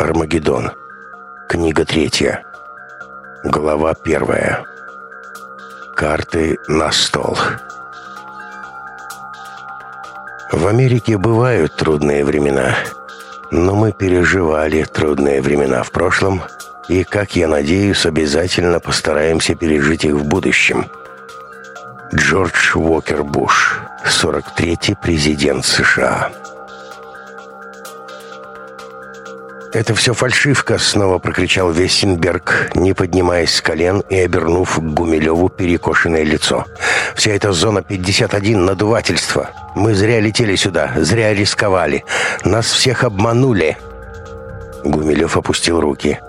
Армагеддон. Книга третья. Глава первая. Карты на стол. В Америке бывают трудные времена, но мы переживали трудные времена в прошлом и, как я надеюсь, обязательно постараемся пережить их в будущем. Джордж Уокер Буш, 43-й президент США. «Это все фальшивка!» — снова прокричал Вестенберг, не поднимаясь с колен и обернув к Гумилеву перекошенное лицо. «Вся эта зона 51 — надувательство! Мы зря летели сюда, зря рисковали! Нас всех обманули!» Гумилев опустил руки.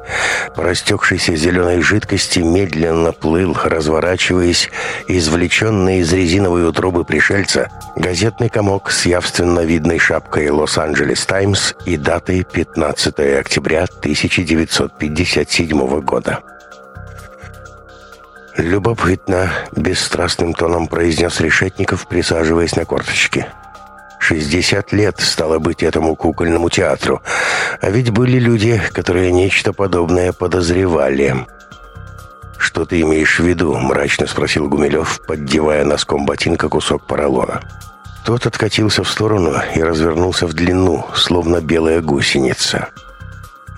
По растекшейся зеленой жидкости медленно плыл, разворачиваясь, извлеченный из резиновой утробы пришельца, газетный комок с явственно видной шапкой «Лос-Анджелес Таймс» и датой 15 октября 1957 года. «Любопытно», — бесстрастным тоном произнес Решетников, присаживаясь на корточки. — 60 лет стало быть этому кукольному театру. А ведь были люди, которые нечто подобное подозревали. «Что ты имеешь в виду?» – мрачно спросил Гумилев, поддевая носком ботинка кусок поролона. Тот откатился в сторону и развернулся в длину, словно белая гусеница.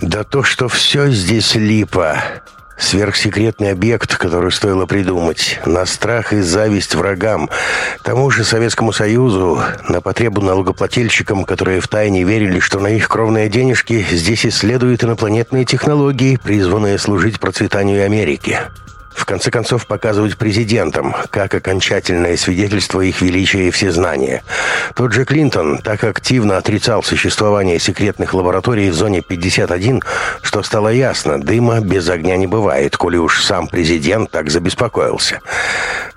«Да то, что все здесь липо сверхсекретный объект, который стоило придумать, на страх и зависть врагам, тому же Советскому Союзу, на потребу налогоплательщикам, которые втайне верили, что на их кровные денежки здесь исследуют инопланетные технологии, призванные служить процветанию Америки. В конце концов, показывать президентам, как окончательное свидетельство их величия и всезнания. Тот же Клинтон так активно отрицал существование секретных лабораторий в зоне 51, что стало ясно, дыма без огня не бывает, коли уж сам президент так забеспокоился.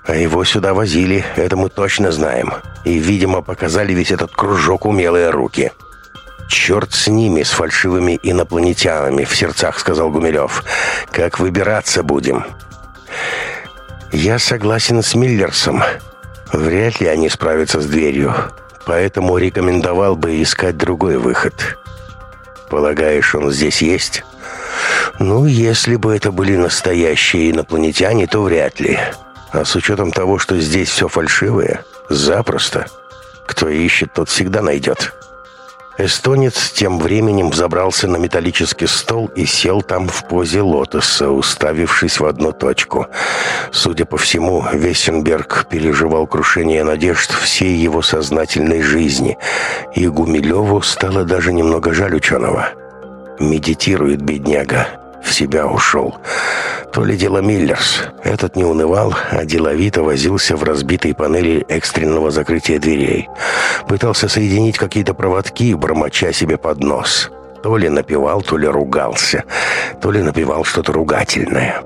А его сюда возили, это мы точно знаем. И, видимо, показали весь этот кружок умелые руки. «Черт с ними, с фальшивыми инопланетянами», — в сердцах сказал Гумилев. «Как выбираться будем?» Я согласен с Миллерсом. Вряд ли они справятся с дверью, поэтому рекомендовал бы искать другой выход. Полагаешь, он здесь есть? Ну, если бы это были настоящие инопланетяне, то вряд ли. А с учетом того, что здесь все фальшивое, запросто. Кто ищет, тот всегда найдет. Эстонец тем временем взобрался на металлический стол и сел там в позе лотоса, уставившись в одну точку. Судя по всему, Весенберг переживал крушение надежд всей его сознательной жизни, и Гумилеву стало даже немного жаль ученого. «Медитирует бедняга», в себя ушел. То ли дело Миллерс. Этот не унывал, а деловито возился в разбитой панели экстренного закрытия дверей. Пытался соединить какие-то проводки, бормоча себе под нос. То ли напевал, то ли ругался. То ли напевал что-то ругательное.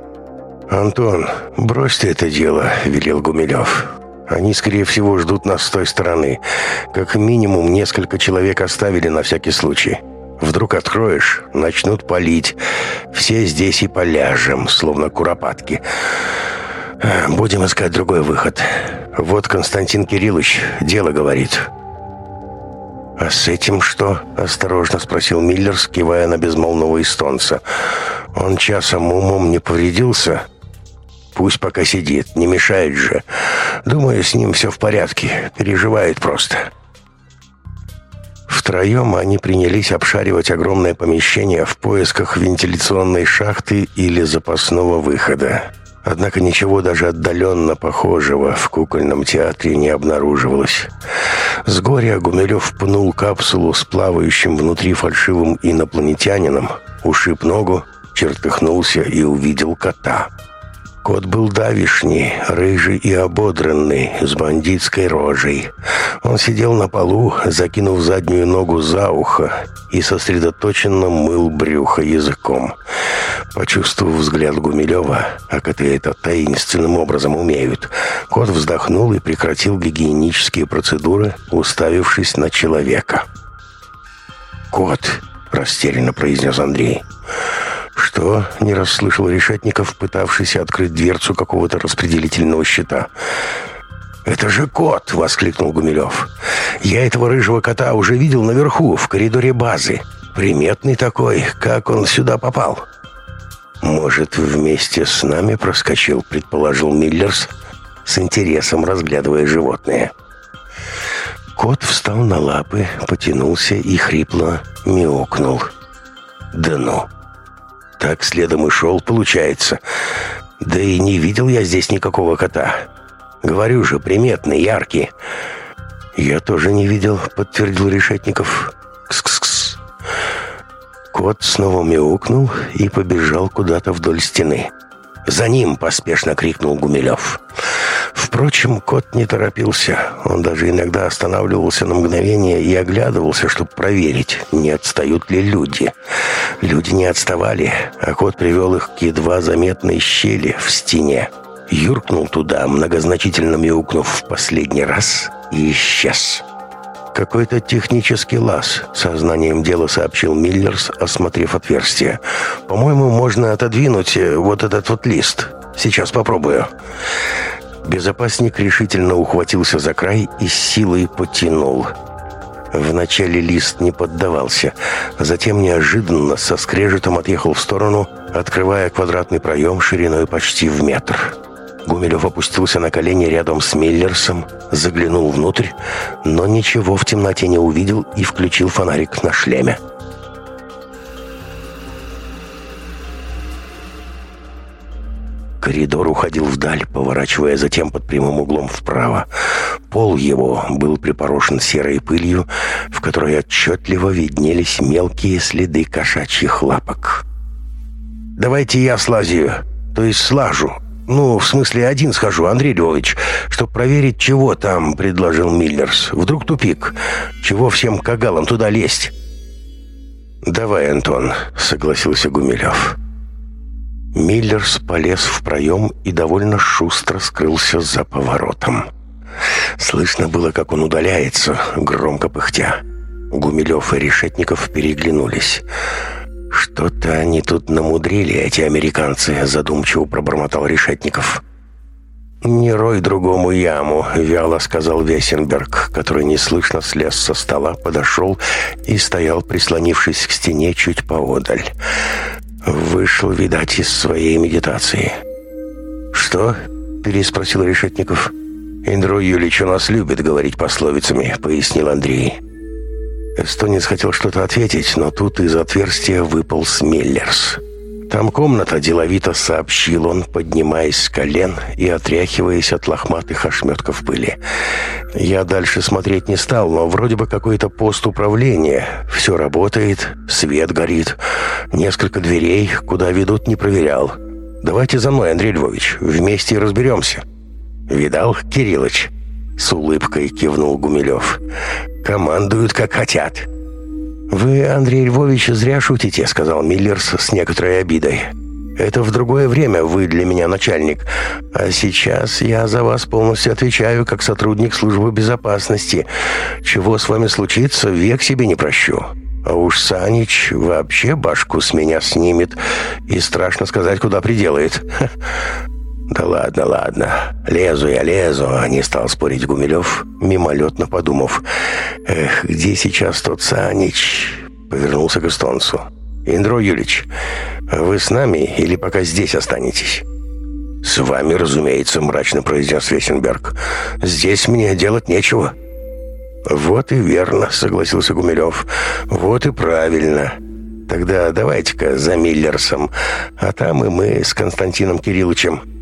«Антон, брось ты это дело», — велел Гумилев. Они, скорее всего, ждут нас с той стороны. Как минимум, несколько человек оставили на всякий случай. Вдруг откроешь, начнут палить. Все здесь и поляжем, словно куропатки. Будем искать другой выход. Вот Константин Кириллович дело говорит». «А с этим что?» – осторожно спросил Миллер, скивая на безмолвного эстонца. «Он часом умом не повредился?» «Пусть пока сидит, не мешает же. Думаю, с ним все в порядке, переживает просто». Втроем они принялись обшаривать огромное помещение в поисках вентиляционной шахты или запасного выхода. Однако ничего даже отдаленно похожего в кукольном театре не обнаруживалось. С горя Гумилев пнул капсулу с плавающим внутри фальшивым инопланетянином, ушиб ногу, чертыхнулся и увидел кота — Кот был давишний, рыжий и ободранный, с бандитской рожей. Он сидел на полу, закинув заднюю ногу за ухо и сосредоточенно мыл брюхо языком. Почувствовав взгляд Гумилева, а коты это таинственным образом умеют, кот вздохнул и прекратил гигиенические процедуры, уставившись на человека. «Кот!» – растерянно произнес Андрей – «Что?» — не расслышал Решетников, пытавшийся открыть дверцу какого-то распределительного счета. «Это же кот!» — воскликнул Гумилев. «Я этого рыжего кота уже видел наверху, в коридоре базы. Приметный такой, как он сюда попал». «Может, вместе с нами проскочил?» — предположил Миллерс, с интересом разглядывая животное. Кот встал на лапы, потянулся и хрипло мяукнул. «Да ну!» Так следом и шел, получается. Да и не видел я здесь никакого кота. Говорю же, приметный, яркий. Я тоже не видел, подтвердил Решетников. Кс-кс-кс. Кот снова мяукнул и побежал куда-то вдоль стены. «За ним!» – поспешно крикнул Гумилев. «Гумилев!» Впрочем, кот не торопился. Он даже иногда останавливался на мгновение и оглядывался, чтобы проверить, не отстают ли люди. Люди не отставали, а кот привел их к едва заметной щели в стене. Юркнул туда, многозначительно мяукнув в последний раз, и исчез. «Какой-то технический лаз», — сознанием дела сообщил Миллерс, осмотрев отверстие. «По-моему, можно отодвинуть э, вот этот вот лист. Сейчас попробую». Безопасник решительно ухватился за край и силой потянул. Вначале лист не поддавался, затем неожиданно со скрежетом отъехал в сторону, открывая квадратный проем шириной почти в метр. Гумилев опустился на колени рядом с Миллерсом, заглянул внутрь, но ничего в темноте не увидел и включил фонарик на шлеме. Коридор уходил вдаль, поворачивая затем под прямым углом вправо. Пол его был припорошен серой пылью, в которой отчетливо виднелись мелкие следы кошачьих лапок. «Давайте я слазю, то есть слажу. Ну, в смысле, один схожу, Андрей Львович, чтобы проверить, чего там», — предложил Миллерс. «Вдруг тупик? Чего всем кагалам туда лезть?» «Давай, Антон», — согласился Гумилев. Миллерс полез в проем и довольно шустро скрылся за поворотом. Слышно было, как он удаляется, громко пыхтя. Гумилев и Решетников переглянулись. «Что-то они тут намудрили, эти американцы», — задумчиво пробормотал Решетников. «Не рой другому яму», — вяло сказал Весенберг, который неслышно слез со стола, подошел и стоял, прислонившись к стене чуть поодаль. Вышел, видать, из своей медитации. «Что?» – переспросил Решетников. Индро Юлич у нас любит говорить пословицами», – пояснил Андрей. Эстонец хотел что-то ответить, но тут из отверстия выпал Смеллерс. «Смеллерс». Там комната деловито сообщил он, поднимаясь с колен и отряхиваясь от лохматых ошметков пыли. Я дальше смотреть не стал, но вроде бы какой-то пост управления. Все работает, свет горит. Несколько дверей, куда ведут, не проверял. Давайте за мной, Андрей Львович, вместе и разберемся. Видал, Кириллыч? С улыбкой кивнул Гумилев. «Командуют, как хотят. Вы, Андрей Львович, зря шутите, сказал Миллерс с некоторой обидой. Это в другое время вы для меня начальник, а сейчас я за вас полностью отвечаю как сотрудник службы безопасности. Чего с вами случится, век себе не прощу. А уж Санич вообще башку с меня снимет и страшно сказать, куда приделает. Да ладно, ладно. Лезу я, лезу, не стал спорить Гумилев, мимолетно подумав. Эх, где сейчас тот Санич? Повернулся к эстонцу. Индро Юлич, вы с нами или пока здесь останетесь? «С вами, разумеется», — мрачно произнес Весенберг. «Здесь мне делать нечего». «Вот и верно», — согласился Гумилев. «Вот и правильно. Тогда давайте-ка за Миллерсом, а там и мы с Константином Кирилловичем».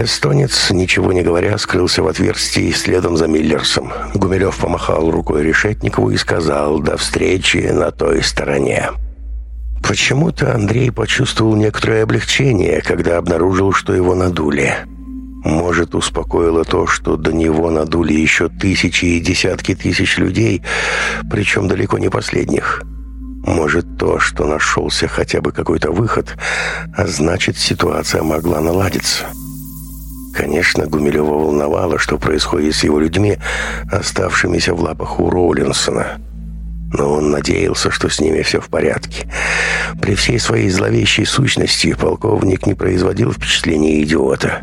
Эстонец, ничего не говоря, скрылся в отверстии следом за Миллерсом. Гумилев помахал рукой Решетникову и сказал «До встречи на той стороне». Почему-то Андрей почувствовал некоторое облегчение, когда обнаружил, что его надули. Может, успокоило то, что до него надули еще тысячи и десятки тысяч людей, причем далеко не последних. Может, то, что нашелся хотя бы какой-то выход, а значит, ситуация могла наладиться. Конечно, Гумилева волновало, что происходит с его людьми, оставшимися в лапах у Роулинсона. Но он надеялся, что с ними все в порядке. При всей своей зловещей сущности полковник не производил впечатления идиота.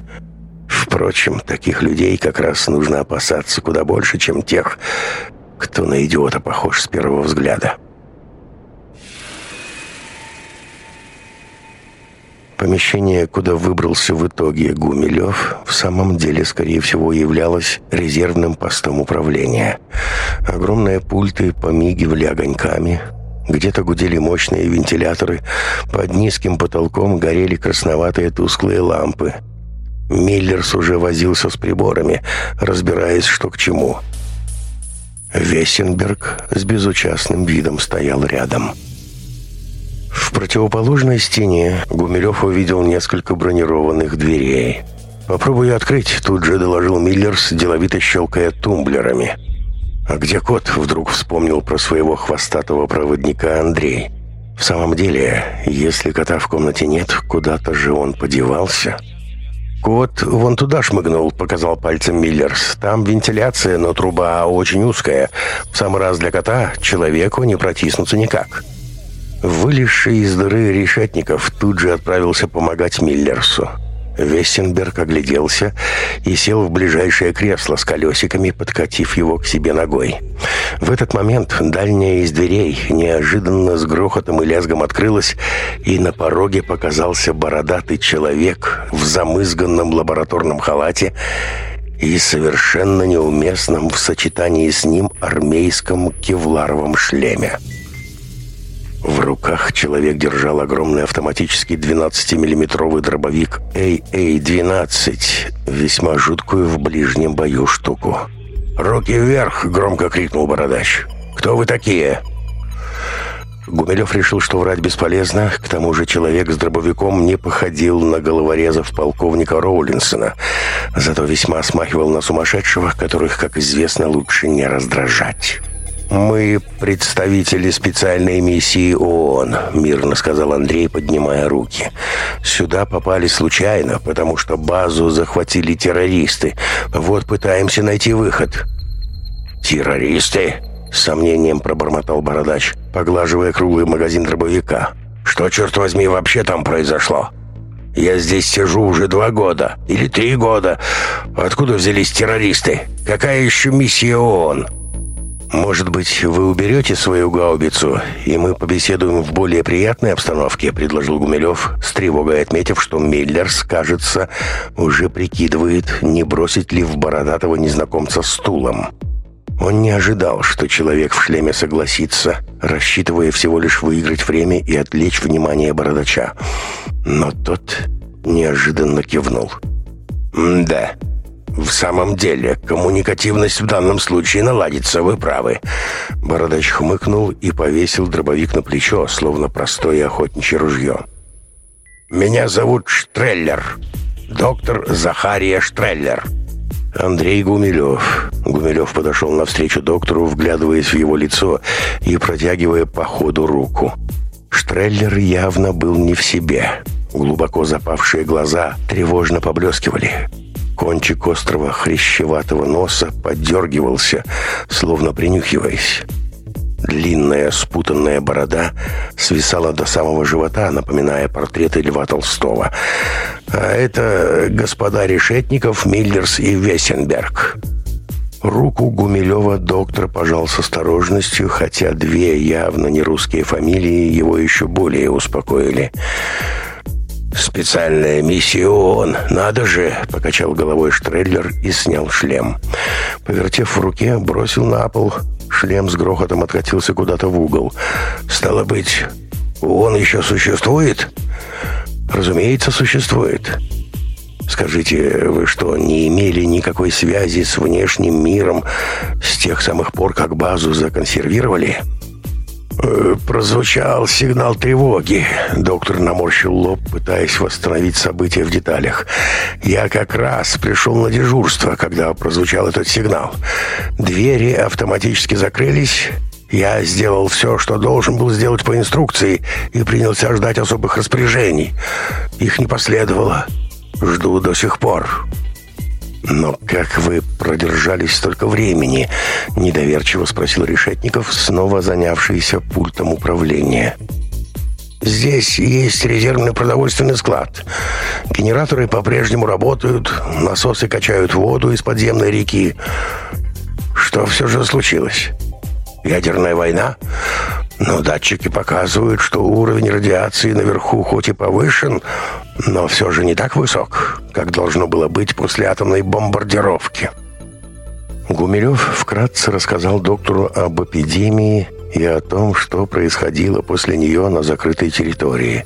Впрочем, таких людей как раз нужно опасаться куда больше, чем тех, кто на идиота похож с первого взгляда. Помещение, куда выбрался в итоге Гумилев, в самом деле, скорее всего, являлось резервным постом управления. Огромные пульты помигивали огоньками, где-то гудели мощные вентиляторы, под низким потолком горели красноватые тусклые лампы. Миллерс уже возился с приборами, разбираясь, что к чему. Весенберг с безучастным видом стоял рядом. «Вессенберг» В противоположной стене Гумилев увидел несколько бронированных дверей. «Попробую открыть», — тут же доложил Миллерс, деловито щелкая тумблерами. «А где кот?» — вдруг вспомнил про своего хвостатого проводника Андрей. «В самом деле, если кота в комнате нет, куда-то же он подевался». «Кот вон туда шмыгнул», — показал пальцем Миллерс. «Там вентиляция, но труба очень узкая. В самый раз для кота человеку не протиснуться никак». Вылезший из дыры решетников тут же отправился помогать Миллерсу. Вестенберг огляделся и сел в ближайшее кресло с колесиками, подкатив его к себе ногой. В этот момент дальняя из дверей неожиданно с грохотом и лязгом открылась, и на пороге показался бородатый человек в замызганном лабораторном халате и совершенно неуместном в сочетании с ним армейском кевларовом шлеме. В руках человек держал огромный автоматический 12-миллиметровый дробовик AA-12, весьма жуткую в ближнем бою штуку. «Руки вверх!» — громко крикнул Бородач. «Кто вы такие?» Гумилев решил, что врать бесполезно. К тому же человек с дробовиком не походил на головорезов полковника Роулинсона, зато весьма смахивал на сумасшедшего, которых, как известно, лучше не раздражать. Мы представители специальной миссии ООН, мирно сказал Андрей, поднимая руки. Сюда попали случайно, потому что базу захватили террористы. Вот пытаемся найти выход. Террористы? С сомнением пробормотал Бородач, поглаживая круглый магазин дробовика. Что, черт возьми, вообще там произошло? Я здесь сижу уже два года или три года. Откуда взялись террористы? Какая еще миссия ООН? Может быть, вы уберете свою гаубицу, и мы побеседуем в более приятной обстановке, предложил Гумилев, с тревогой отметив, что Миллер кажется, уже прикидывает, не бросить ли в бородатого незнакомца стулом. Он не ожидал, что человек в шлеме согласится, рассчитывая всего лишь выиграть время и отвлечь внимание бородача. Но тот неожиданно кивнул. «Да», в самом деле, коммуникативность в данном случае наладится, вы правы. Бородач хмыкнул и повесил дробовик на плечо, словно простое охотничье ружье. «Меня зовут Штреллер. Доктор Захария Штреллер». Андрей Гумилев. Гумилев подошел навстречу доктору, вглядываясь в его лицо и протягивая по ходу руку. Штреллер явно был не в себе. Глубоко запавшие глаза тревожно поблескивали. Кончик острого хрящеватого носа подергивался, словно принюхиваясь. Длинная спутанная борода свисала до самого живота, напоминая портреты Льва Толстого. А это господа Решетников, Миллерс и Весенберг. Руку Гумилева доктор пожал с осторожностью, хотя две явно не русские фамилии его еще более успокоили специальная миссия, миссион, надо же!» — покачал головой Штреллер и снял шлем. Повертев в руке, бросил на пол. Шлем с грохотом откатился куда-то в угол. «Стало быть, он еще существует?» «Разумеется, существует». Скажите, вы что, не имели никакой связи с внешним миром с тех самых пор, как базу законсервировали? Прозвучал сигнал тревоги. Доктор наморщил лоб, пытаясь восстановить события в деталях. Я как раз пришел на дежурство, когда прозвучал этот сигнал. Двери автоматически закрылись. Я сделал все, что должен был сделать по инструкции, и принялся ждать особых распоряжений. Их не последовало. Жду до сих пор. Но как вы продержались столько времени? Недоверчиво спросил Решетников, снова занявшийся пультом управления. Здесь есть резервный продовольственный склад. Генераторы по-прежнему работают, насосы качают воду из подземной реки. Что все же случилось? Ядерная война? Но датчики показывают, что уровень радиации наверху хоть и повышен, но все же не так высок, как должно было быть после атомной бомбардировки. Гумилев вкратце рассказал доктору об эпидемии и о том, что происходило после нее на закрытой территории.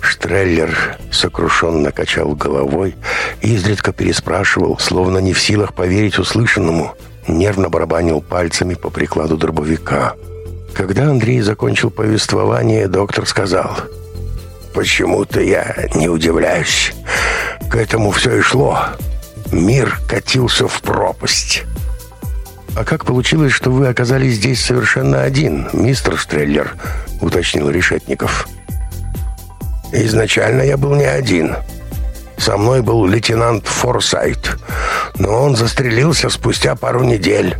Штреллер сокрушенно качал головой и изредка переспрашивал, словно не в силах поверить услышанному, нервно барабанил пальцами по прикладу дробовика – когда Андрей закончил повествование, доктор сказал, «Почему-то я не удивляюсь. К этому все и шло. Мир катился в пропасть». «А как получилось, что вы оказались здесь совершенно один, мистер Стреллер?» — уточнил Решетников. «Изначально я был не один. Со мной был лейтенант Форсайт, но он застрелился спустя пару недель»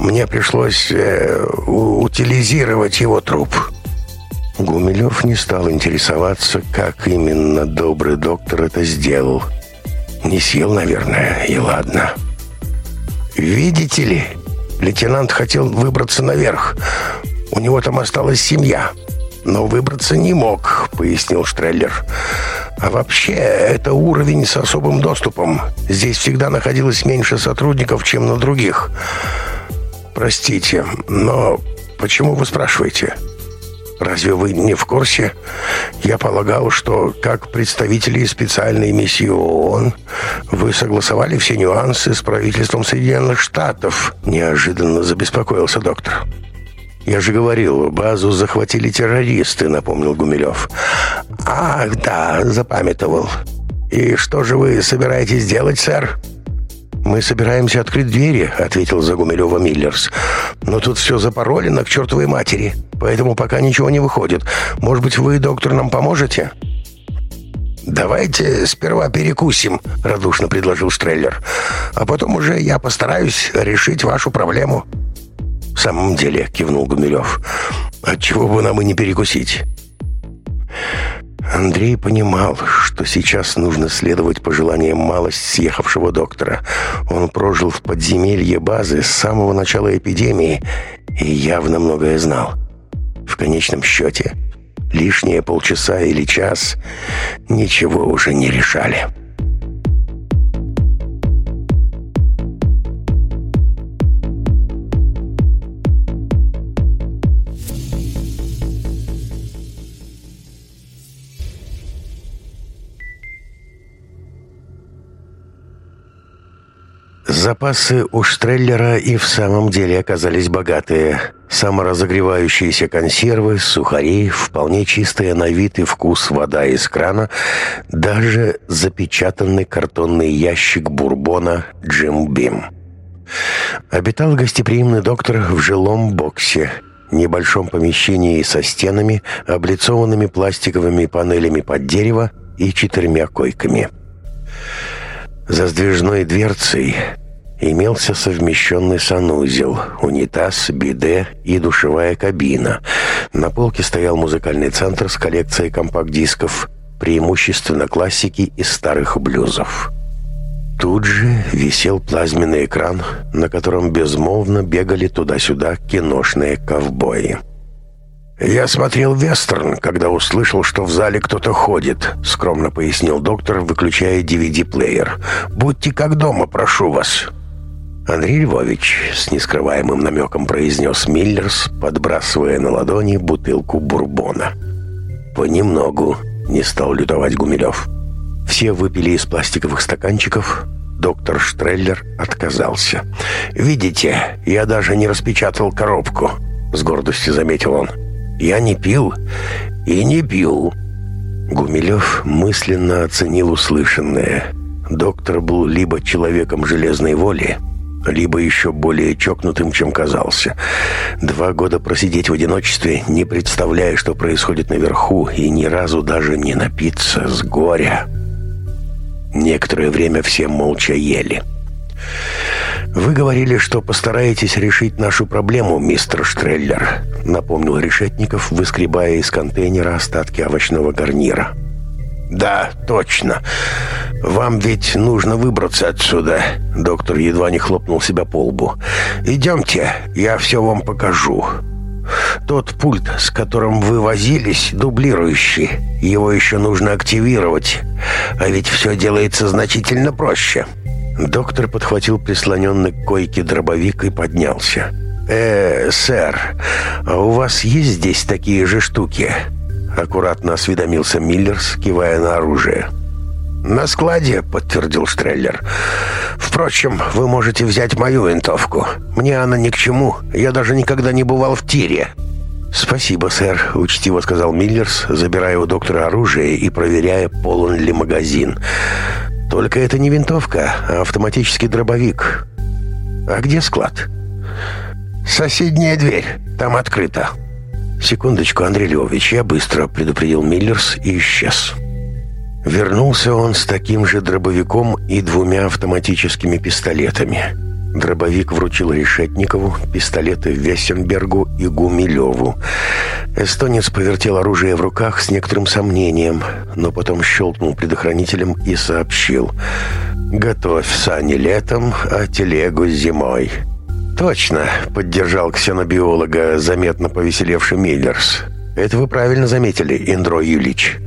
мне пришлось э, утилизировать его труп. Гумилев не стал интересоваться, как именно добрый доктор это сделал. Не съел, наверное, и ладно. «Видите ли, лейтенант хотел выбраться наверх. У него там осталась семья. Но выбраться не мог», — пояснил Штреллер. «А вообще, это уровень с особым доступом. Здесь всегда находилось меньше сотрудников, чем на других». Простите, но почему вы спрашиваете? Разве вы не в курсе? Я полагал, что как представители специальной миссии ООН вы согласовали все нюансы с правительством Соединенных Штатов, неожиданно забеспокоился доктор. Я же говорил, базу захватили террористы, напомнил Гумилев. Ах, да, запамятовал. И что же вы собираетесь делать, сэр? Мы собираемся открыть двери, ответил Загумилева Миллерс. Но тут все запаролено к чертовой матери. Поэтому пока ничего не выходит. Может быть, вы, доктор, нам поможете? «Давайте сперва перекусим», — радушно предложил Штреллер. «А потом уже я постараюсь решить вашу проблему». «В самом деле», — кивнул Гумилев, — «отчего бы нам и не перекусить?» Андрей понимал, что сейчас нужно следовать пожеланиям малость съехавшего доктора. Он прожил в подземелье базы с самого начала эпидемии и явно многое знал. В конечном счете, лишние полчаса или час ничего уже не решали. Запасы у Штреллера и в самом деле оказались богатые. Саморазогревающиеся консервы, сухари, вполне чистая на вид и вкус вода из крана, даже запечатанный картонный ящик бурбона «Джим Бим». Обитал гостеприимный доктор в жилом боксе – небольшом помещении со стенами, облицованными пластиковыми панелями под дерево и четырьмя койками. За сдвижной дверцей имелся совмещенный санузел, унитаз, биде и душевая кабина. На полке стоял музыкальный центр с коллекцией компакт-дисков, преимущественно классики и старых блюзов. Тут же висел плазменный экран, на котором безмолвно бегали туда-сюда киношные ковбои. «Я смотрел вестерн, когда услышал, что в зале кто-то ходит», — скромно пояснил доктор, выключая DVD-плеер. «Будьте как дома, прошу вас. Андреевич с нескрываемым намеком произнес Миллерс, подбрасывая на ладони бутылку бурбона. «Понемногу», — не стал лютовать Гумилев. Все выпили из пластиковых стаканчиков, доктор Штреллер отказался. «Видите, я даже не распечатал коробку», — с гордостью заметил он. «Я не пил и не пью». Гумилев мысленно оценил услышанное. Доктор был либо человеком железной воли, либо еще более чокнутым, чем казался. Два года просидеть в одиночестве, не представляя, что происходит наверху, и ни разу даже не напиться с горя. Некоторое время все молча ели. «Вы говорили, что постараетесь решить нашу проблему, мистер Штреллер», — напомнил Решетников, выскребая из контейнера остатки овощного гарнира. «Да». Да, точно. Вам ведь нужно выбраться отсюда. Доктор едва не хлопнул себя по лбу. Идемте, я все вам покажу. Тот пульт, с которым вы возились, дублирующий. Его еще нужно активировать. А ведь все делается значительно проще. Доктор подхватил прислоненный к койке дробовик и поднялся. «Э, сэр, а у вас есть здесь такие же штуки?» Аккуратно осведомился Миллерс, кивая на оружие. «На складе», — подтвердил Штреллер. «Впрочем, вы можете взять мою винтовку. Мне она ни к чему. Я даже никогда не бывал в тире». «Спасибо, сэр», — учтиво сказал Миллерс, забирая у доктора оружие и проверяя, полон ли магазин. «Только это не винтовка, а автоматический дробовик. А где склад?» «Соседняя дверь. Там открыто», «Секундочку, Андрей Львович, я быстро», — предупредил Миллерс и исчез. Вернулся он с таким же дробовиком и двумя автоматическими пистолетами. Дробовик вручил Решетникову, пистолеты Весенбергу и Гумилеву. Эстонец повертел оружие в руках с некоторым сомнением, но потом щелкнул предохранителем и сообщил «Готовь сани летом, а телегу зимой». Точно, поддержал ксенобиолога, заметно повеселевший Миллерс. Это вы правильно заметили, Индро Юлич.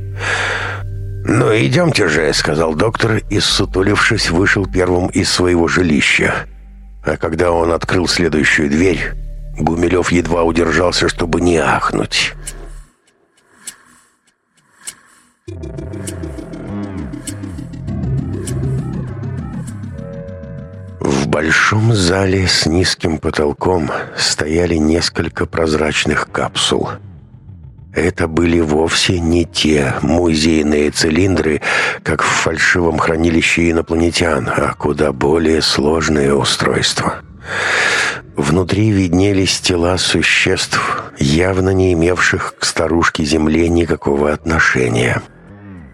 «Ну, идемте же», — сказал доктор и, сутулившись, вышел первым из своего жилища. А когда он открыл следующую дверь, Гумилев едва удержался, чтобы не ахнуть. большом зале с низким потолком стояли несколько прозрачных капсул. Это были вовсе не те музейные цилиндры, как в фальшивом хранилище инопланетян, а куда более сложные устройства. Внутри виднелись тела существ, явно не имевших к старушке Земле никакого отношения.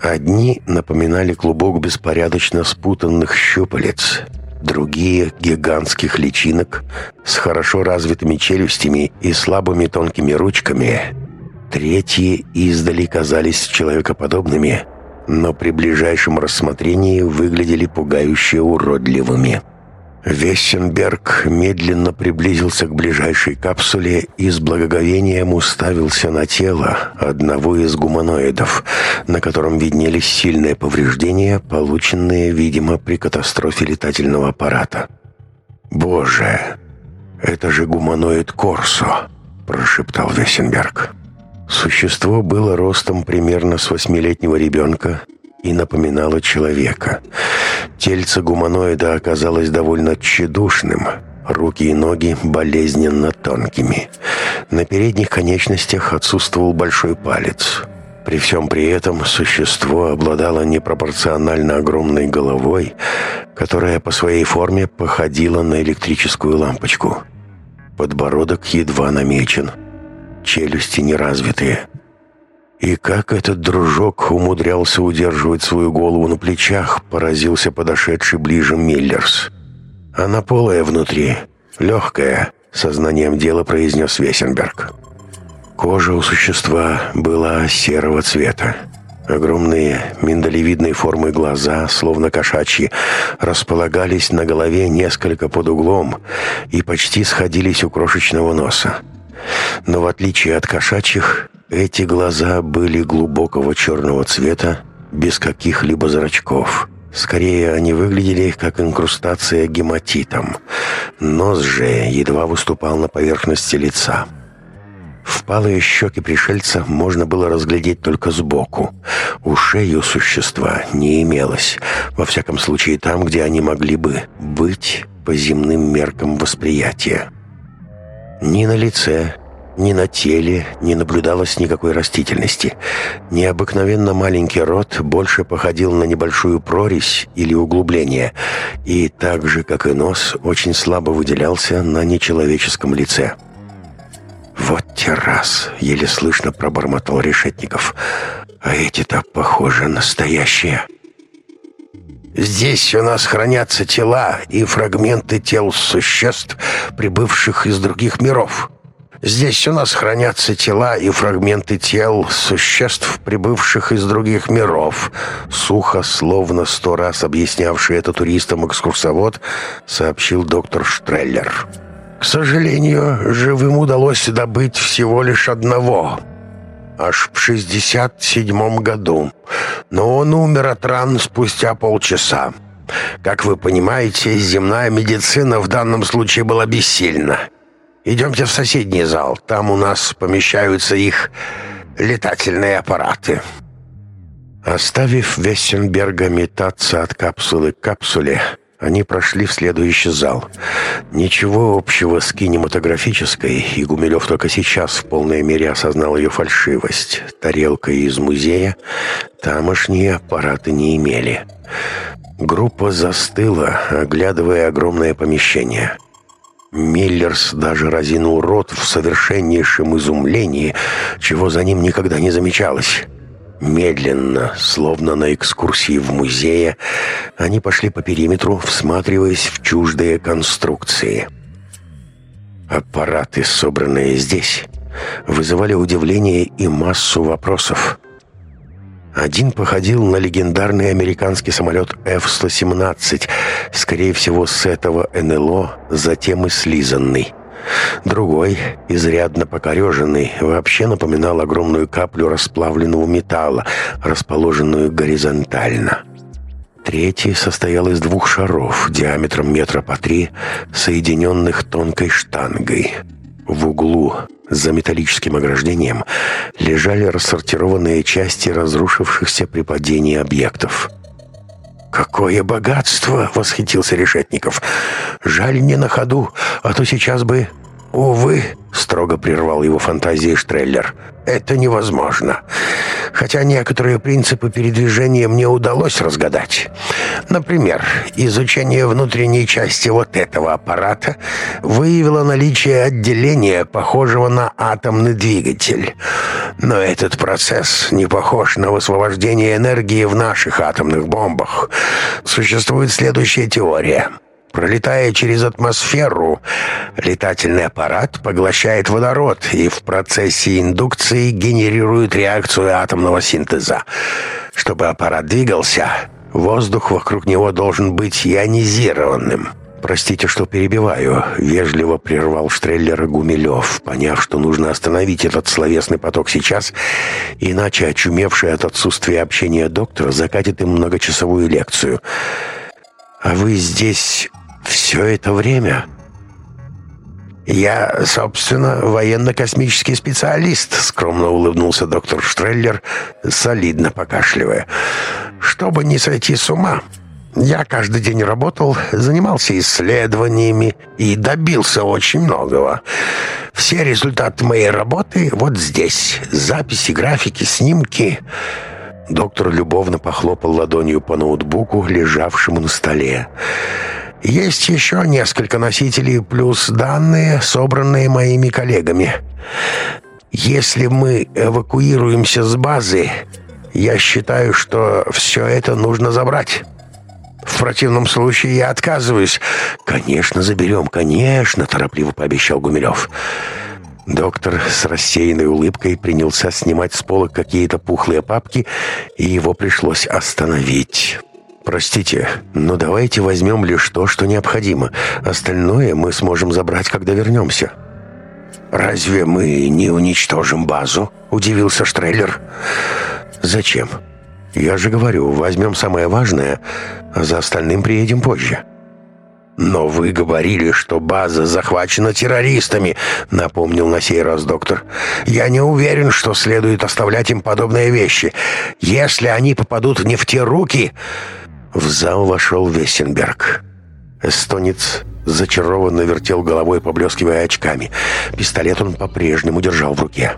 Одни напоминали клубок беспорядочно спутанных щупалец – Другие гигантских личинок с хорошо развитыми челюстями и слабыми тонкими ручками. Третьи издали казались человекоподобными, но при ближайшем рассмотрении выглядели пугающе уродливыми. Весенберг медленно приблизился к ближайшей капсуле и с благоговением уставился на тело одного из гуманоидов, на котором виднелись сильные повреждения, полученные, видимо, при катастрофе летательного аппарата. «Боже, это же гуманоид Корсо!» – прошептал Весенберг. Существо было ростом примерно с восьмилетнего ребенка – и напоминало человека. Тельце гуманоида оказалось довольно тщедушным, руки и ноги болезненно тонкими. На передних конечностях отсутствовал большой палец. При всем при этом существо обладало непропорционально огромной головой, которая по своей форме походила на электрическую лампочку. Подбородок едва намечен, челюсти неразвитые – и как этот дружок умудрялся удерживать свою голову на плечах, поразился подошедший ближе Миллерс. «Она полая внутри, легкая», — сознанием дела произнес Весенберг. Кожа у существа была серого цвета. Огромные миндалевидной формы глаза, словно кошачьи, располагались на голове несколько под углом и почти сходились у крошечного носа. Но в отличие от кошачьих, эти глаза были глубокого черного цвета, без каких-либо зрачков. Скорее, они выглядели как инкрустация гематитом. Нос же едва выступал на поверхности лица. Впалые щеки пришельца можно было разглядеть только сбоку. Ушей у существа не имелось, во всяком случае там, где они могли бы быть по земным меркам восприятия. Ни на лице, ни на теле не наблюдалось никакой растительности. Необыкновенно маленький рот больше походил на небольшую прорезь или углубление, и так же, как и нос, очень слабо выделялся на нечеловеческом лице. «Вот террас!» — еле слышно пробормотал Решетников. «А эти-то, похоже, настоящие!» Здесь у нас хранятся тела и фрагменты тел существ, прибывших из других миров. Здесь у нас хранятся тела и фрагменты тел существ, прибывших из других миров. Сухо, словно сто раз объяснявший это туристам экскурсовод, сообщил доктор Штреллер. К сожалению, живым удалось добыть всего лишь одного аж в 67 году. Но он умер от ран спустя полчаса. Как вы понимаете, земная медицина в данном случае была бессильна. Идемте в соседний зал. Там у нас помещаются их летательные аппараты». Оставив Вестенберга метаться от капсулы к капсуле, они прошли в следующий зал. Ничего общего с кинематографической, и Гумилев только сейчас в полной мере осознал ее фальшивость. Тарелка из музея тамошние аппараты не имели. Группа застыла, оглядывая огромное помещение – Миллерс даже разинул рот в совершеннейшем изумлении, чего за ним никогда не замечалось. Медленно, словно на экскурсии в музее, они пошли по периметру, всматриваясь в чуждые конструкции. Аппараты, собранные здесь, вызывали удивление и массу вопросов. Один походил на легендарный американский самолет F-117, скорее всего, с этого НЛО, затем и слизанный. Другой, изрядно покореженный, вообще напоминал огромную каплю расплавленного металла, расположенную горизонтально. Третий состоял из двух шаров диаметром метра по три, соединенных тонкой штангой – в углу за металлическим ограждением лежали рассортированные части разрушившихся при падении объектов. «Какое богатство!» — восхитился Решетников. «Жаль, не на ходу, а то сейчас бы...» Увы, строго прервал его фантазии Штреллер, это невозможно. Хотя некоторые принципы передвижения мне удалось разгадать. Например, изучение внутренней части вот этого аппарата выявило наличие отделения, похожего на атомный двигатель. Но этот процесс не похож на высвобождение энергии в наших атомных бомбах. Существует следующая теория – Пролетая через атмосферу, летательный аппарат поглощает водород и в процессе индукции генерирует реакцию атомного синтеза. Чтобы аппарат двигался, воздух вокруг него должен быть ионизированным. «Простите, что перебиваю», — вежливо прервал Штреллера Гумилев, поняв, что нужно остановить этот словесный поток сейчас, иначе очумевший от отсутствия общения доктор закатит им многочасовую лекцию. «А вы здесь все это время «Я, собственно, военно-космический специалист», — скромно улыбнулся доктор Штреллер, солидно покашливая. «Чтобы не сойти с ума, я каждый день работал, занимался исследованиями и добился очень многого. Все результаты моей работы вот здесь. Записи, графики, снимки». Доктор любовно похлопал ладонью по ноутбуку, лежавшему на столе. «Я есть еще несколько носителей плюс данные, собранные моими коллегами. Если мы эвакуируемся с базы, я считаю, что все это нужно забрать. В противном случае я отказываюсь. Конечно, заберем, конечно, торопливо пообещал Гумилев. Доктор с рассеянной улыбкой принялся снимать с пола какие-то пухлые папки, и его пришлось остановить. Простите, но давайте возьмем лишь то, что необходимо. Остальное мы сможем забрать, когда вернемся. «Разве мы не уничтожим базу?» – удивился Штрейлер. «Зачем? Я же говорю, возьмем самое важное, а за остальным приедем позже». «Но вы говорили, что база захвачена террористами», — напомнил на сей раз доктор. «Я не уверен, что следует оставлять им подобные вещи. Если они попадут не в те руки, в зал вошел Вестенберг. Эстонец зачарованно вертел головой, поблескивая очками. Пистолет он по-прежнему держал в руке.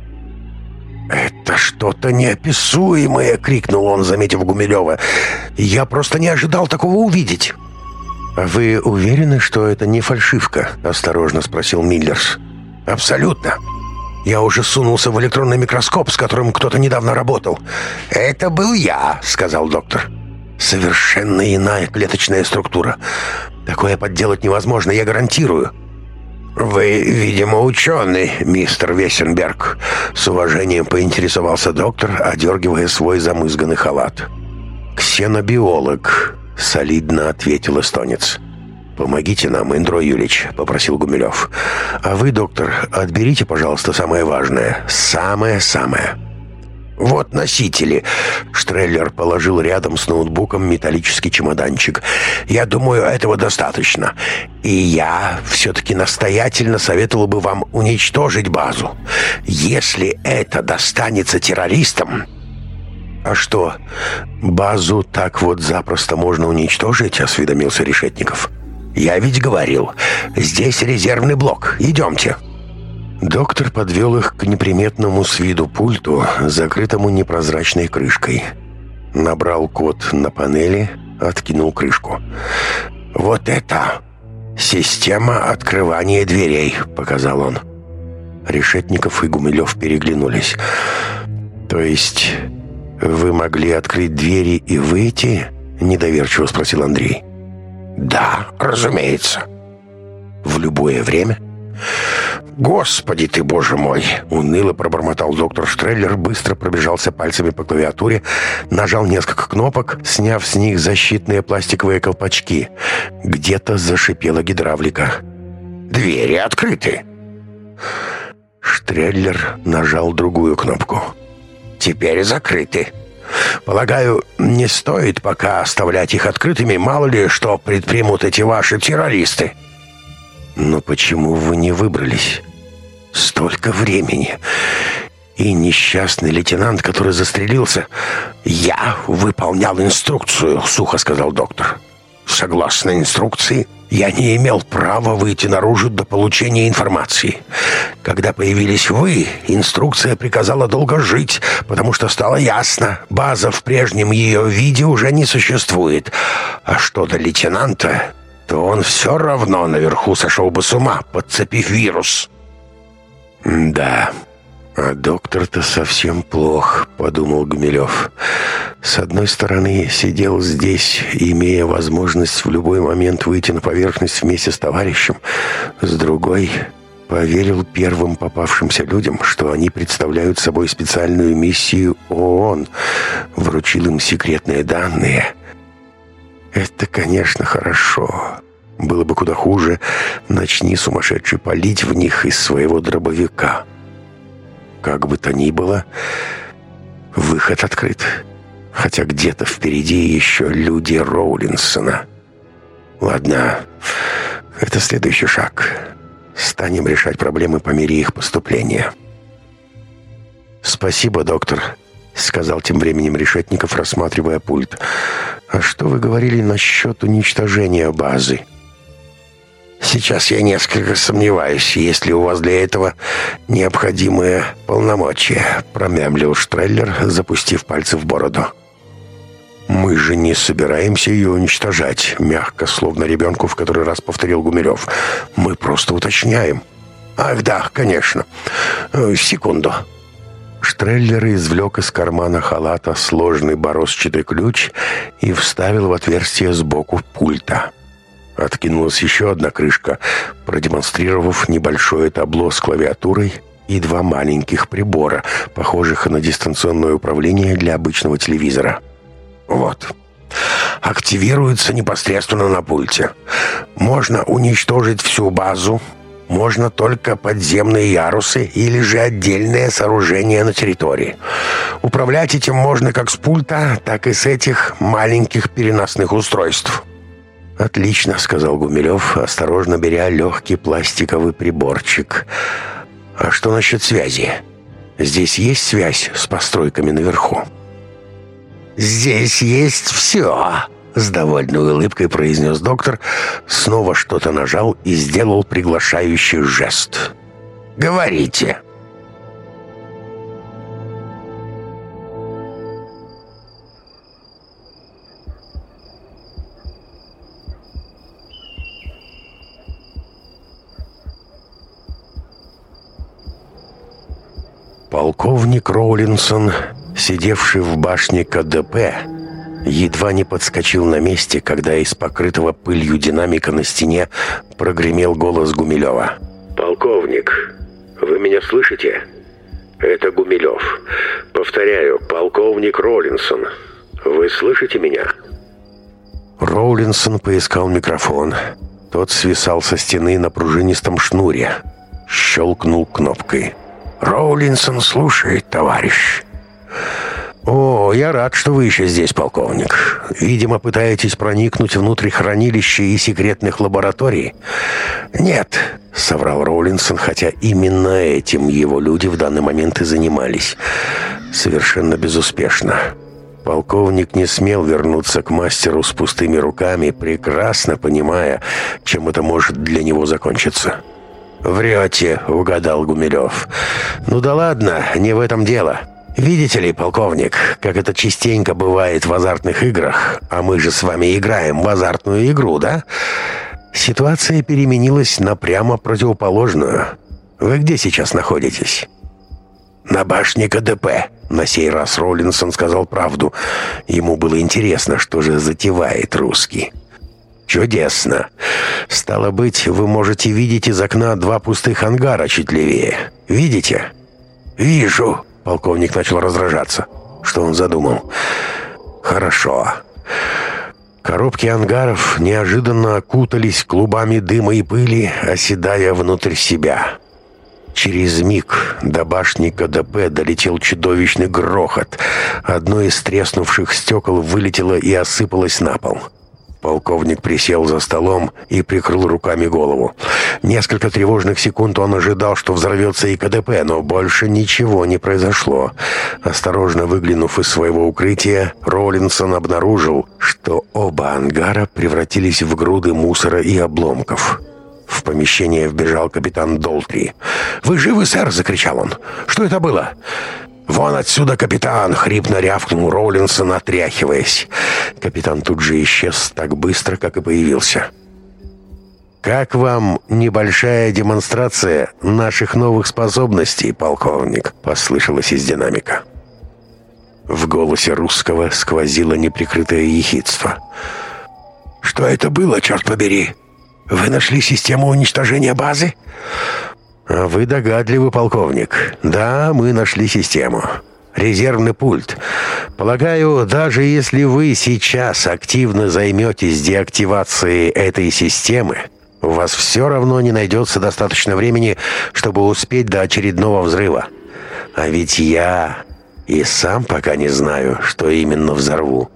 «Это что-то неописуемое!» — крикнул он, заметив Гумилева. «Я просто не ожидал такого увидеть!» «А «Вы уверены, что это не фальшивка?» — осторожно спросил Миллерс. «Абсолютно. Я уже сунулся в электронный микроскоп, с которым кто-то недавно работал». «Это был я», — сказал доктор. «Доктор». Совершенно иная клеточная структура. Такое подделать невозможно, я гарантирую. «Вы, видимо, ученый, мистер Весенберг», — с уважением поинтересовался доктор, одергивая свой замызганный халат. «Ксенобиолог», — солидно ответил эстонец. «Помогите нам, Индро Юлич», — попросил Гумилев. «А вы, доктор, отберите, пожалуйста, самое важное. Самое-самое». Вот носители. Штреллер положил рядом с ноутбуком металлический чемоданчик. Я думаю, этого достаточно. И я все-таки настоятельно советовал бы вам уничтожить базу. Если это достанется террористам... «А что, базу так вот запросто можно уничтожить?» — осведомился Решетников. «Я ведь говорил, здесь резервный блок. Идемте». Доктор подвел их к неприметному с виду пульту, закрытому непрозрачной крышкой. Набрал код на панели, откинул крышку. «Вот это! Система открывания дверей!» – показал он. Решетников и Гумилев переглянулись. «То есть вы могли открыть двери и выйти?» – недоверчиво спросил Андрей. «Да, разумеется». «В любое время?» «Господи ты, боже мой!» — уныло пробормотал доктор Штреллер, быстро пробежался пальцами по клавиатуре, нажал несколько кнопок, сняв с них защитные пластиковые колпачки. Где-то зашипела гидравлика. «Двери открыты!» Штреллер нажал другую кнопку. «Теперь закрыты!» Полагаю, не стоит пока оставлять их открытыми, мало ли что предпримут эти ваши террористы. Но почему вы не выбрались? Столько времени. И несчастный лейтенант, который застрелился... Я выполнял инструкцию, сухо сказал доктор. Согласно инструкции, я не имел права выйти наружу до получения информации. Когда появились вы, инструкция приказала долго жить, потому что стало ясно, база в прежнем ее виде уже не существует. А что до лейтенанта, то он все равно наверху сошел бы с ума, подцепив вирус. «Да, а доктор-то совсем плох», — подумал Гумилев. «С одной стороны, сидел здесь, имея возможность в любой момент выйти на поверхность вместе с товарищем. С другой...» поверил первым попавшимся людям, что они представляют собой специальную миссию ООН, вручил им секретные данные — это, конечно, хорошо. Было бы куда хуже, начни сумасшедший палить в них из своего дробовика. Как бы то ни было, выход открыт. Хотя где-то впереди еще люди Роулинсона. Ладно, это следующий шаг. Станем решать проблемы по мере их поступления. «Спасибо, доктор», — сказал тем временем Решетников, рассматривая пульт. «А что вы говорили насчет уничтожения базы?» «Сейчас я несколько сомневаюсь, есть ли у вас для этого необходимые полномочия», — промямлил Штреллер, запустив пальцы в бороду. «Мы же не собираемся ее уничтожать», — мягко, словно ребенку в который раз повторил Гумилев. «Мы просто уточняем». «Ах да, конечно. Э, секунду». Штрейлер извлек из кармана халата сложный борозчатый ключ и вставил в отверстие сбоку пульта. Откинулась еще одна крышка, продемонстрировав небольшое табло с клавиатурой и два маленьких прибора, похожих на дистанционное управление для обычного телевизора. «Вот», активируется непосредственно на пульте. Можно уничтожить всю базу, можно только подземные ярусы или же отдельное сооружение на территории. Управлять этим можно как с пульта, так и с этих маленьких переносных устройств. «Отлично», — сказал Гумилев, осторожно беря легкий пластиковый приборчик. «А что насчет связи? Здесь есть связь с постройками наверху?» «Здесь есть все», с довольной улыбкой произнес доктор, снова что-то нажал и сделал приглашающий жест. «Говорите!» Полковник Роулинсон, сидевший в башне КДП, едва не подскочил на месте, когда из покрытого пылью динамика на стене прогремел голос Гумилева. «Полковник, вы меня слышите? Это Гумилев. Повторяю, полковник Роллинсон. Вы слышите меня?» Роулинсон поискал микрофон. Тот свисал со стены на пружинистом шнуре. Щелкнул кнопкой. «Роулинсон слушает, товарищ!» О, я рад, что вы еще здесь, полковник. Видимо, пытаетесь проникнуть внутрь хранилища и секретных лабораторий. Нет, соврал Роулинсон, хотя именно этим его люди в данный момент и занимались. Совершенно безуспешно. Полковник не смел вернуться к мастеру с пустыми руками, прекрасно понимая, чем это может для него закончиться. «Врете», — угадал Гумилев. «Ну да ладно, не в этом дело. Видите ли, полковник, как это частенько бывает в азартных играх, а мы же с вами играем в азартную игру, да? Ситуация переменилась на прямо противоположную. Вы где сейчас находитесь? «На башне КДП», — на сей раз Роллинсон сказал правду. Ему было интересно, что же затевает русский. «Чудесно. Стало быть, вы можете видеть из окна два пустых ангара чуть левее. Видите?» «Вижу», Полковник начал раздражаться. Что он задумал? «Хорошо». Коробки ангаров неожиданно окутались клубами дыма и пыли, оседая внутрь себя. Через миг до башни КДП долетел чудовищный грохот. Одно из треснувших стекол вылетело и осыпалось на пол. «Хорошо». Полковник присел за столом и прикрыл руками голову. Несколько тревожных секунд он ожидал, что взорвется и КДП, но больше ничего не произошло. Осторожно выглянув из своего укрытия, Роллинсон обнаружил, что оба ангара превратились в груды мусора и обломков. В помещение вбежал капитан Долтри. «Вы живы, сэр!» — закричал он. «Что это было?» «Вон отсюда, капитан!» — хрипно рявкнул Роулинсон, отряхиваясь. Капитан тут же исчез так быстро, как и появился. «Как вам небольшая демонстрация наших новых способностей, полковник?» — послышалось из динамика. В голосе русского сквозило неприкрытое ехидство. «Что это было, черт побери? Вы нашли систему уничтожения базы?» «Вы догадливый полковник. Да, мы нашли систему. Резервный пульт. Полагаю, даже если вы сейчас активно займетесь деактивацией этой системы, у вас все равно не найдется достаточно времени, чтобы успеть до очередного взрыва. А ведь я и сам пока не знаю, что именно взорву.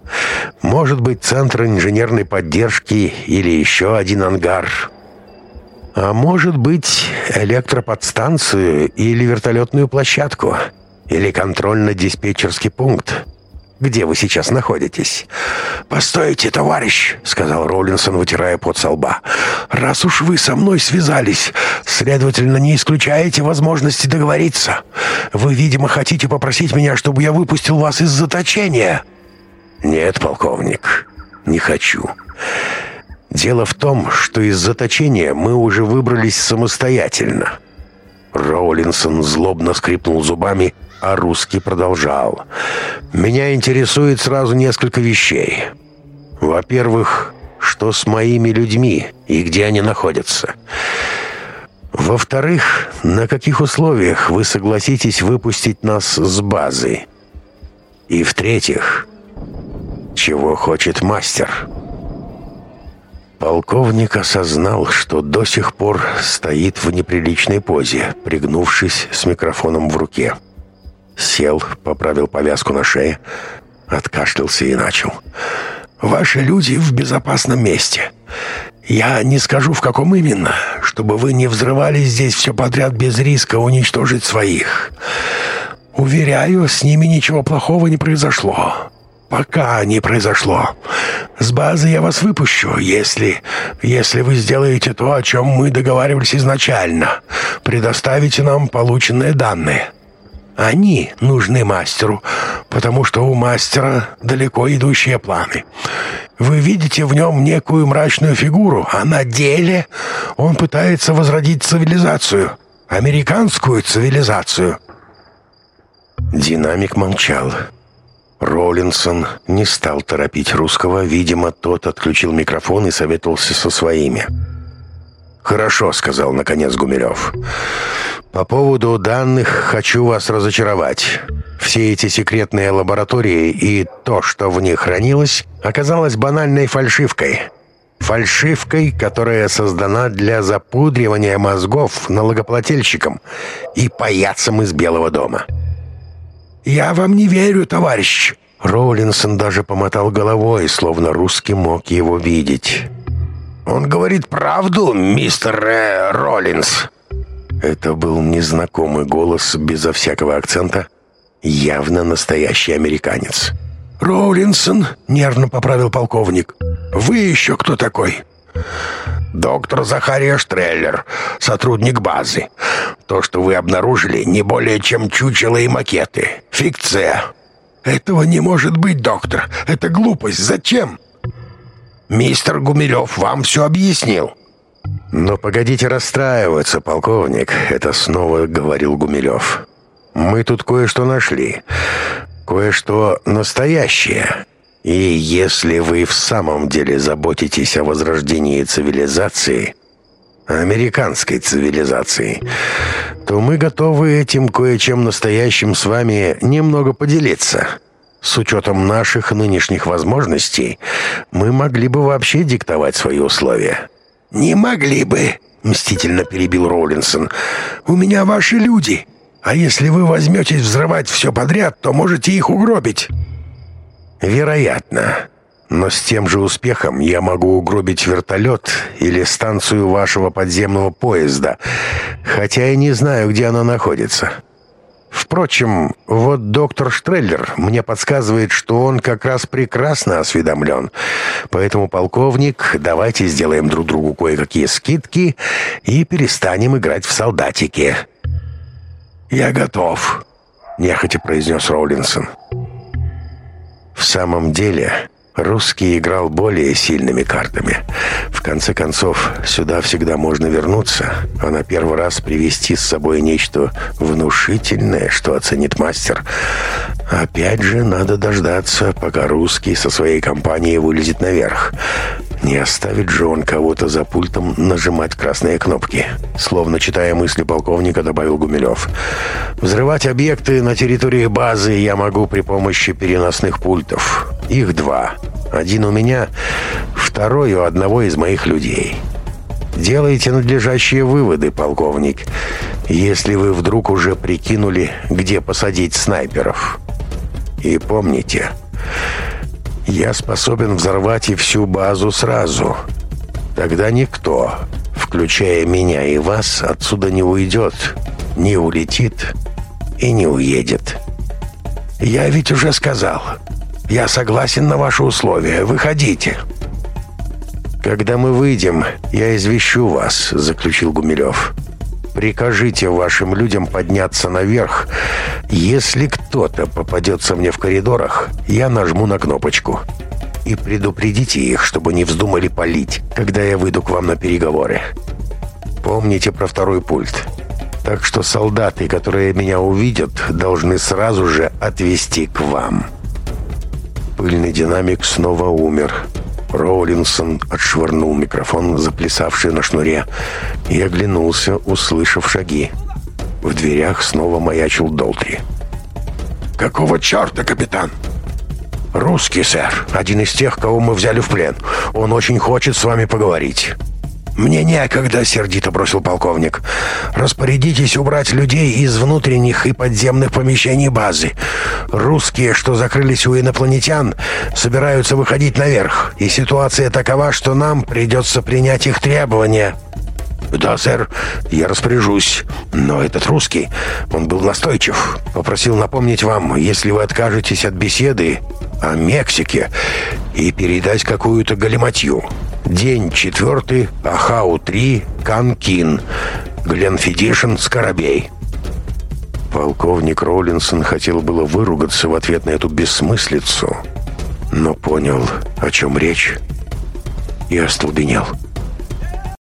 Может быть, центр инженерной поддержки или еще один ангар. А может быть, электроподстанцию или вертолетную площадку, или контрольно-диспетчерский пункт. Где вы сейчас находитесь?» «Постойте, товарищ!» — сказал Роллинсон, вытирая пот со лба. «Раз уж вы со мной связались, следовательно, не исключаете возможности договориться. Вы, видимо, хотите попросить меня, чтобы я выпустил вас из заточения». «Нет, полковник, не хочу. Дело в том, что из заточения мы уже выбрались самостоятельно. Роулинсон злобно скрипнул зубами, а русский продолжал. «Меня интересует сразу несколько вещей. Во-первых, что с моими людьми и где они находятся?» Во-вторых, на каких условиях вы согласитесь выпустить нас с базы? И в-третьих, чего хочет мастер?» Полковник осознал, что до сих пор стоит в неприличной позе, пригнувшись с микрофоном в руке. Сел, поправил повязку на шее, откашлялся и начал. «Ваши люди в безопасном месте. Я не скажу, в каком именно, чтобы вы не взрывали здесь все подряд без риска уничтожить своих. Уверяю, с ними ничего плохого не произошло пока не произошло. С базы я вас выпущу, если... если вы сделаете то, о чем мы договаривались изначально. Предоставите нам полученные данные. Они нужны мастеру, потому что у мастера далеко идущие планы. Вы видите в нем некую мрачную фигуру, а на деле он пытается возродить цивилизацию, американскую цивилизацию. Динамик молчал. Роллинсон не стал торопить русского, видимо, тот отключил микрофон и советовался со своими. «Хорошо», — сказал наконец Гумилев. «По поводу данных хочу вас разочаровать. Все эти секретные лаборатории и то, что в них хранилось, оказалось банальной фальшивкой. Фальшивкой, которая создана для запудривания мозгов налогоплательщикам и паяцам из Белого дома». Я вам не верю, товарищ!» Роулинсон даже помотал головой, словно русский мог его видеть. «Он говорит правду, мистер э, Роллинс!» Это был незнакомый голос безо всякого акцента, явно настоящий американец. «Роулинсон!» — нервно поправил полковник. «Вы еще кто такой?» Доктор Захария Штреллер, сотрудник базы. То, что вы обнаружили, не более чем чучело и макеты. Фикция. Этого не может быть, доктор. Это глупость. Зачем? Мистер Гумилев вам все объяснил. Но погодите расстраиваться, полковник. Это снова говорил Гумилев. Мы тут кое-что нашли. Кое-что настоящее. И если вы в самом деле заботитесь о возрождении цивилизации, американской цивилизации, то мы готовы этим кое-чем настоящим с вами немного поделиться. С учетом наших нынешних возможностей мы могли бы вообще диктовать свои условия». «Не могли бы», — мстительно перебил Роулинсон. «У меня ваши люди. А если вы возьметесь взрывать все подряд, то можете их угробить». Вероятно. Но с тем же успехом я могу угробить вертолет или станцию вашего подземного поезда, хотя и не знаю, где она находится. Впрочем, вот доктор Штреллер мне подсказывает, что он как раз прекрасно осведомлен. Поэтому, полковник, давайте сделаем друг другу кое-какие скидки и перестанем играть в солдатики». «Я готов», — нехотя произнес Роулинсон. «Я. В самом деле, русский играл более сильными картами. В конце концов, сюда всегда можно вернуться, а на первый раз привести с собой нечто внушительное, что оценит мастер. Опять же, надо дождаться, пока русский со своей компанией вылезет наверх не оставит же он кого-то за пультом нажимать красные кнопки. Словно читая мысли полковника, добавил Гумилев. Взрывать объекты на территории базы я могу при помощи переносных пультов. Их два. Один у меня, второй у одного из моих людей. Делайте надлежащие выводы, полковник, если вы вдруг уже прикинули, где посадить снайперов. И помните, я способен взорвать и всю базу сразу. Тогда никто, включая меня и вас, отсюда не уйдет, не улетит и не уедет. Я ведь уже сказал. Я согласен на ваши условия. Выходите. Когда мы выйдем, я извещу вас, заключил Гумилев. Прикажите вашим людям подняться наверх. Если кто-то попадется мне в коридорах, я нажму на кнопочку. И предупредите их, чтобы не вздумали палить, когда я выйду к вам на переговоры. Помните про второй пульт. Так что солдаты, которые меня увидят, должны сразу же отвести к вам. Пыльный динамик снова умер. Роулинсон отшвырнул микрофон, заплясавший на шнуре, и оглянулся, услышав шаги. В дверях снова маячил Долтри. «Какого черта, капитан?» «Русский, сэр. Один из тех, кого мы взяли в плен. Он очень хочет с вами поговорить». Мне некогда, сердито бросил полковник. Распорядитесь убрать людей из внутренних и подземных помещений базы. Русские, что закрылись у инопланетян, собираются выходить наверх. И ситуация такова, что нам придется принять их требования. «Да, сэр, я распоряжусь. Но этот русский, он был настойчив. Попросил напомнить вам, если вы откажетесь от беседы, а о Мексике и передать какую-то галиматью. День четвертый, Ахау-3, Канкин, Гленфидишин, Скоробей. Полковник Роллинсон хотел было выругаться в ответ на эту бессмыслицу, но понял, о чем речь, и остолбенел. —